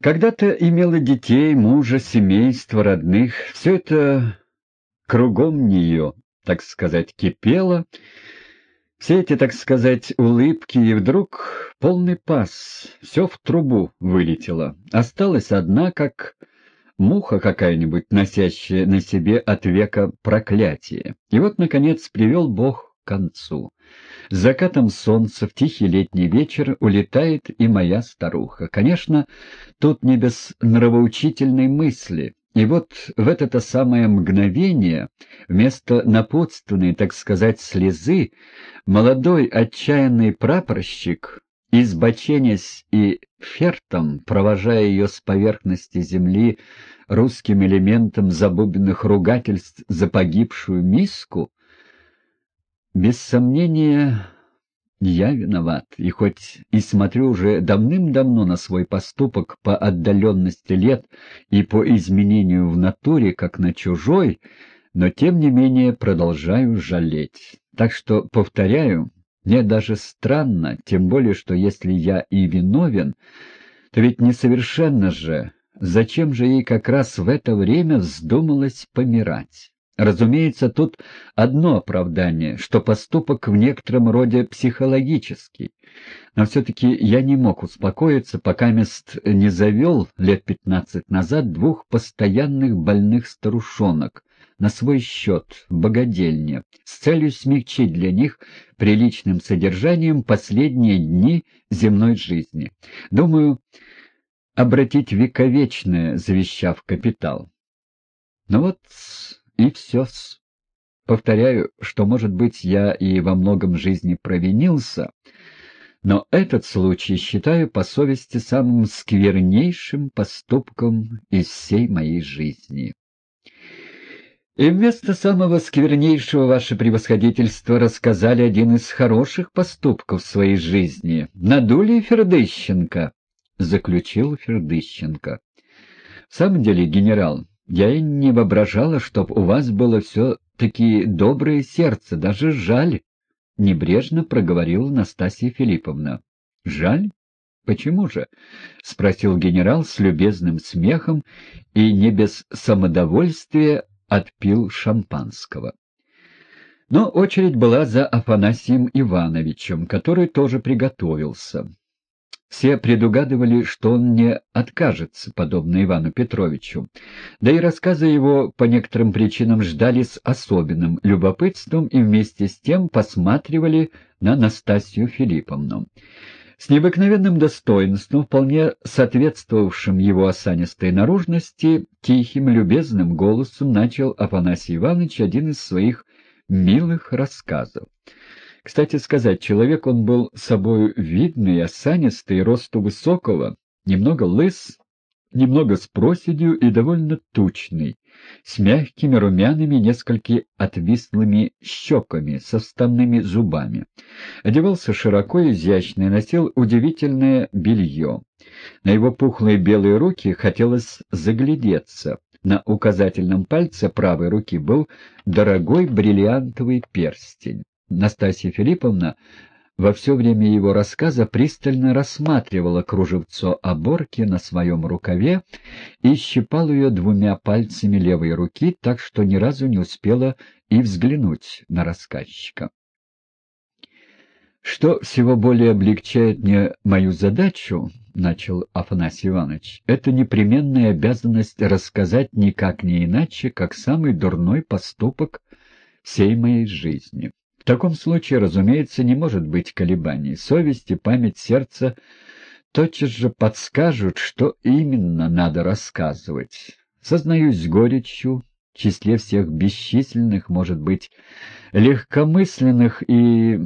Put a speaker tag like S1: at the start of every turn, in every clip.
S1: Когда-то имела детей, мужа, семейство, родных. Все это кругом нее, так сказать, кипело. Все эти, так сказать, улыбки, и вдруг полный пас, все в трубу вылетело. Осталась одна, как муха какая-нибудь, носящая на себе от века проклятие. И вот, наконец, привел Бог концу. Закатом солнца в тихий летний вечер улетает и моя старуха. Конечно, тут не без нравоучительной мысли. И вот в это-то самое мгновение, вместо напутственной, так сказать, слезы, молодой отчаянный прапорщик, избоченясь и фертом, провожая ее с поверхности земли русским элементом забубенных ругательств за погибшую миску, без сомнения, я виноват, и хоть и смотрю уже давным-давно на свой поступок по отдаленности лет и по изменению в натуре, как на чужой, но тем не менее продолжаю жалеть. Так что, повторяю, мне даже странно, тем более, что если я и виновен, то ведь несовершенно же, зачем же ей как раз в это время вздумалось помирать? Разумеется, тут одно оправдание, что поступок в некотором роде психологический. Но все-таки я не мог успокоиться, пока мест не завел лет пятнадцать назад двух постоянных больных старушонок на свой счет в богадельне с целью смягчить для них приличным содержанием последние дни земной жизни. Думаю, обратить вековечное, завещав капитал. Но вот и все. -с. Повторяю, что, может быть, я и во многом жизни провинился, но этот случай считаю по совести самым сквернейшим поступком из всей моей жизни. И вместо самого сквернейшего ваше превосходительство рассказали один из хороших поступков своей жизни. Надули Фердыщенко, — заключил Фердыщенко. — В самом деле, генерал, я и не воображала, чтоб у вас было все-таки доброе сердце, даже жаль, — небрежно проговорила Настасья Филипповна. — Жаль? Почему же? — спросил генерал с любезным смехом и не без самодовольствия отпил шампанского. Но очередь была за Афанасием Ивановичем, который тоже приготовился. Все предугадывали, что он не откажется, подобно Ивану Петровичу. Да и рассказы его по некоторым причинам ждали с особенным любопытством и вместе с тем посматривали на Настасью Филипповну. С необыкновенным достоинством, вполне соответствовавшим его осанистой наружности, тихим, любезным голосом начал Афанасий Иванович один из своих милых рассказов. Кстати сказать, человек он был собою видный, осанистый, росту высокого, немного лыс, немного с проседью и довольно тучный, с мягкими румяными, несколько отвислыми щеками, со вставными зубами. Одевался широко и изящно и носил удивительное белье. На его пухлые белые руки хотелось заглядеться. На указательном пальце правой руки был дорогой бриллиантовый перстень. Настасья Филипповна во все время его рассказа пристально рассматривала кружевцо оборки на своем рукаве и щипала ее двумя пальцами левой руки, так что ни разу не успела и взглянуть на рассказчика. «Что всего более облегчает мне мою задачу, — начал Афанасий Иванович, — это непременная обязанность рассказать никак не иначе, как самый дурной поступок всей моей жизни. В таком случае, разумеется, не может быть колебаний. Совесть и память сердца тотчас же подскажут, что именно надо рассказывать. Сознаюсь горечью, в числе всех бесчисленных, может быть, легкомысленных и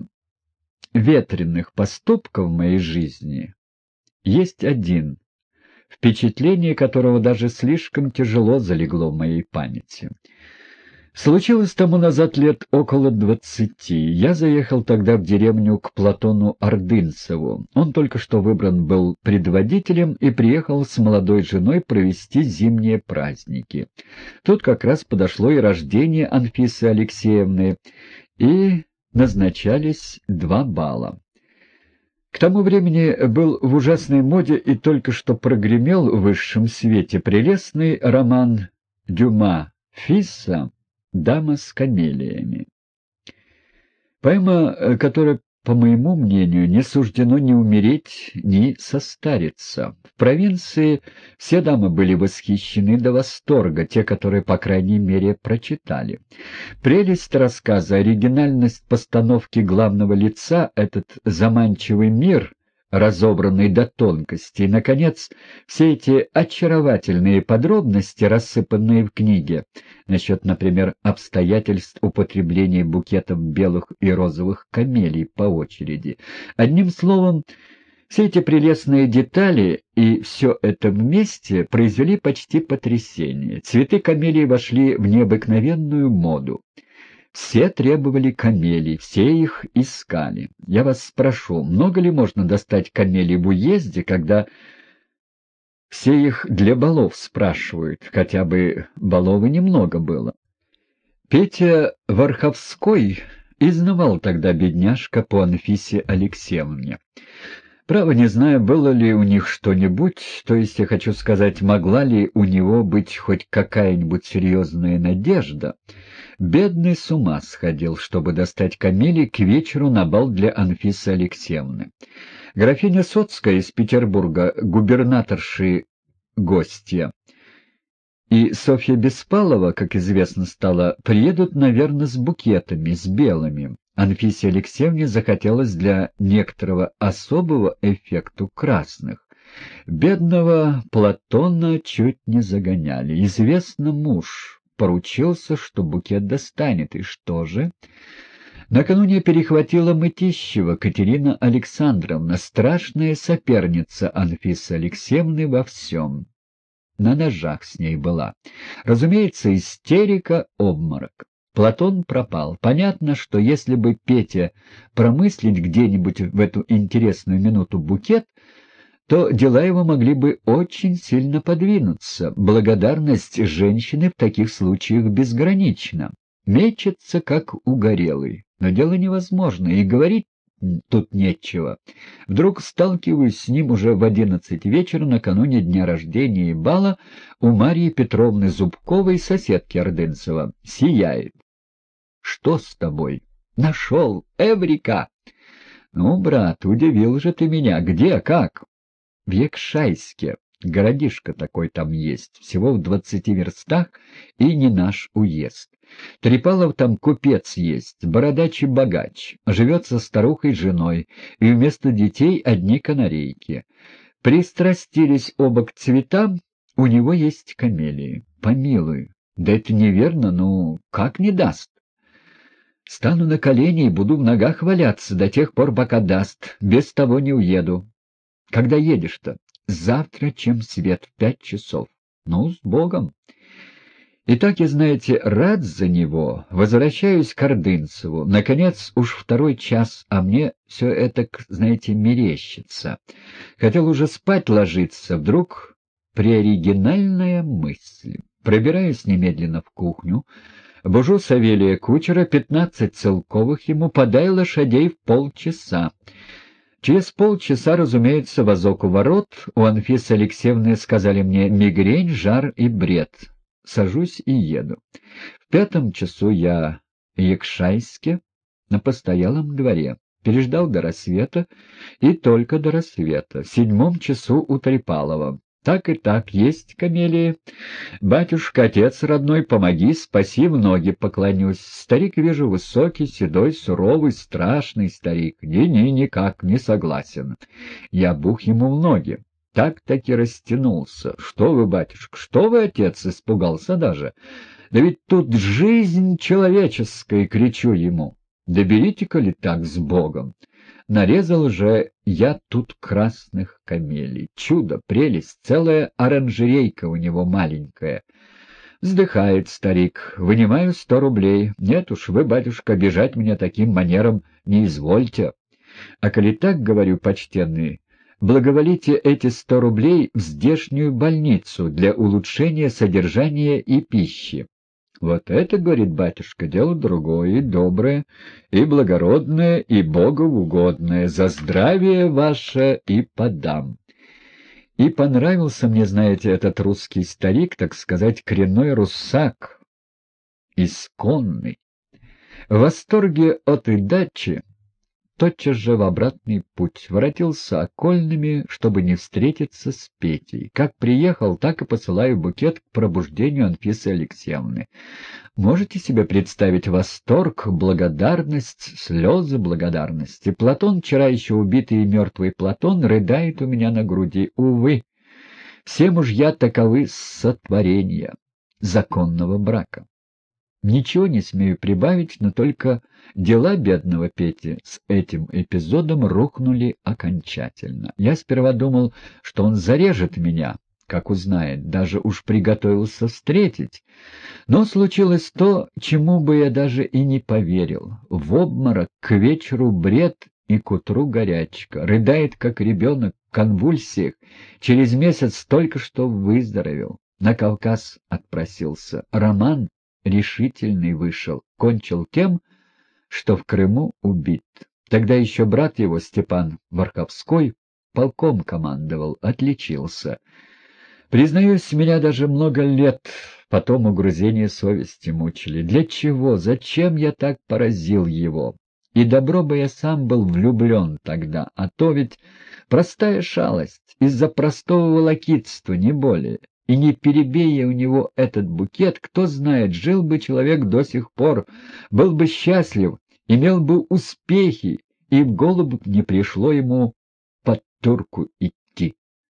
S1: ветреных поступков в моей жизни есть один, впечатление которого даже слишком тяжело залегло в моей памяти — Случилось тому назад лет около двадцати. Я заехал тогда в деревню к Платону Ордынцеву. Он только что выбран был предводителем и приехал с молодой женой провести зимние праздники. Тут как раз подошло и рождение Анфисы Алексеевны, и назначались два бала. К тому времени был в ужасной моде и только что прогремел в высшем свете прелестный роман Дюма Фисса «Дама с камелиями». Поэма, которая по моему мнению, не суждено ни умереть, ни состариться. В провинции все дамы были восхищены до восторга, те, которые, по крайней мере, прочитали. Прелесть рассказа, оригинальность постановки главного лица, этот заманчивый мир — разобранный до тонкостей. Наконец, все эти очаровательные подробности, рассыпанные в книге, насчет, например, обстоятельств употребления букетов белых и розовых камелий по очереди. Одним словом, все эти прелестные детали и все это вместе произвели почти потрясение. Цветы камелий вошли в необыкновенную моду. Все требовали камелий, все их искали. Я вас спрошу, много ли можно достать камелий в уезде, когда все их для балов спрашивают, хотя бы баловы немного было? Петя Варховской изнывал тогда бедняжка по Анфисе Алексеевне. Право не знаю, было ли у них что-нибудь, то есть я хочу сказать, могла ли у него быть хоть какая-нибудь серьезная надежда. Бедный с ума сходил, чтобы достать Камиле к вечеру на бал для Анфисы Алексеевны. Графиня Соцкая из Петербурга, губернаторши гостья, и Софья Беспалова, как известно стало, приедут, наверное, с букетами, с белыми. Анфисе Алексеевне захотелось для некоторого особого эффекту красных. Бедного Платона чуть не загоняли. Известно, муж поручился, что букет достанет. И что же? Накануне перехватила Мытищева Катерина Александровна, страшная соперница Анфисы Алексеевны во всем. На ножах с ней была. Разумеется, истерика, обморок. Платон пропал. Понятно, что если бы Петя промыслить где-нибудь в эту интересную минуту букет, то дела его могли бы очень сильно подвинуться. Благодарность женщины в таких случаях безгранична. Мечется, как угорелый. Но дело невозможно, и говорить тут нечего. Вдруг сталкиваюсь с ним уже в одиннадцать вечера накануне дня рождения и бала у Марии Петровны Зубковой, соседки Ордынцева. Сияет. Что с тобой? Нашел. Эврика. Ну, брат, удивил же ты меня. Где, как? В Якшайске. Городишко такой там есть, всего в двадцати верстах, и не наш уезд. Трепалов там купец есть, бородач и богач, живет со старухой женой, и вместо детей одни канарейки. Пристрастились оба к цветам, у него есть камелии. Помилуй, да это неверно, ну как не даст? Стану на колени и буду в ногах валяться до тех пор, пока даст. Без того не уеду. Когда едешь-то? Завтра, чем свет, в пять часов. Ну, с Богом. И так, и знаете, рад за него. Возвращаюсь к Ордынцеву. Наконец, уж второй час, а мне все это, знаете, мерещится. Хотел уже спать ложиться, вдруг приоригинальная мысль. Пробираюсь немедленно в кухню, Бужу Савелия кучера, пятнадцать целковых ему, подай лошадей в полчаса. Через полчаса, разумеется, возок у ворот, у Анфисы Алексеевны сказали мне мигрень, жар и бред. Сажусь и еду. В пятом часу я в Якшайске на постоялом дворе. Переждал до рассвета и только до рассвета. В седьмом часу у Трепалова. Так и так, есть камелии. Батюшка, отец родной, помоги, спаси, в ноги поклонюсь. Старик, вижу, высокий, седой, суровый, страшный старик. Не-не, никак не согласен. Я бух ему в ноги. Так-таки растянулся. Что вы, батюшка, что вы, отец, испугался даже? Да ведь тут жизнь человеческая, кричу ему. Да берите-ка ли так с Богом? Нарезал же я тут красных камелий. Чудо, прелесть, целая оранжерейка у него маленькая. Вздыхает старик. Вынимаю сто рублей. Нет уж, вы, батюшка, бежать мне таким манером не извольте. А коли так, говорю, почтенный, благоволите эти сто рублей в здешнюю больницу для улучшения содержания и пищи. Вот это, говорит батюшка, дело другое, и доброе, и благородное, и боговугодное. За здравие ваше и подам. И понравился мне, знаете, этот русский старик, так сказать, коренной русак, исконный. В восторге от идачи тотчас же в обратный путь, воротился окольными, чтобы не встретиться с Петей. Как приехал, так и посылаю букет к пробуждению Анфисы Алексеевны. Можете себе представить восторг, благодарность, слезы благодарности? Платон, вчера еще убитый и мертвый Платон, рыдает у меня на груди. Увы, все мужья таковы сотворения законного брака. Ничего не смею прибавить, но только дела бедного Пети с этим эпизодом рухнули окончательно. Я сперва думал, что он зарежет меня, как узнает, даже уж приготовился встретить. Но случилось то, чему бы я даже и не поверил. В обморок к вечеру бред и к утру горячка. Рыдает, как ребенок, в конвульсиях. Через месяц только что выздоровел. На Кавказ отпросился. Роман решительный вышел, кончил тем, что в Крыму убит. Тогда еще брат его, Степан Варховской, полком командовал, отличился. Признаюсь, меня даже много лет потом угрызения совести мучили. Для чего, зачем я так поразил его? И добро бы я сам был влюблен тогда, а то ведь простая шалость, из-за простого волокитства, не более. И не перебея у него этот букет, кто знает, жил бы человек до сих пор, был бы счастлив, имел бы успехи, и в голову не пришло ему под турку идти.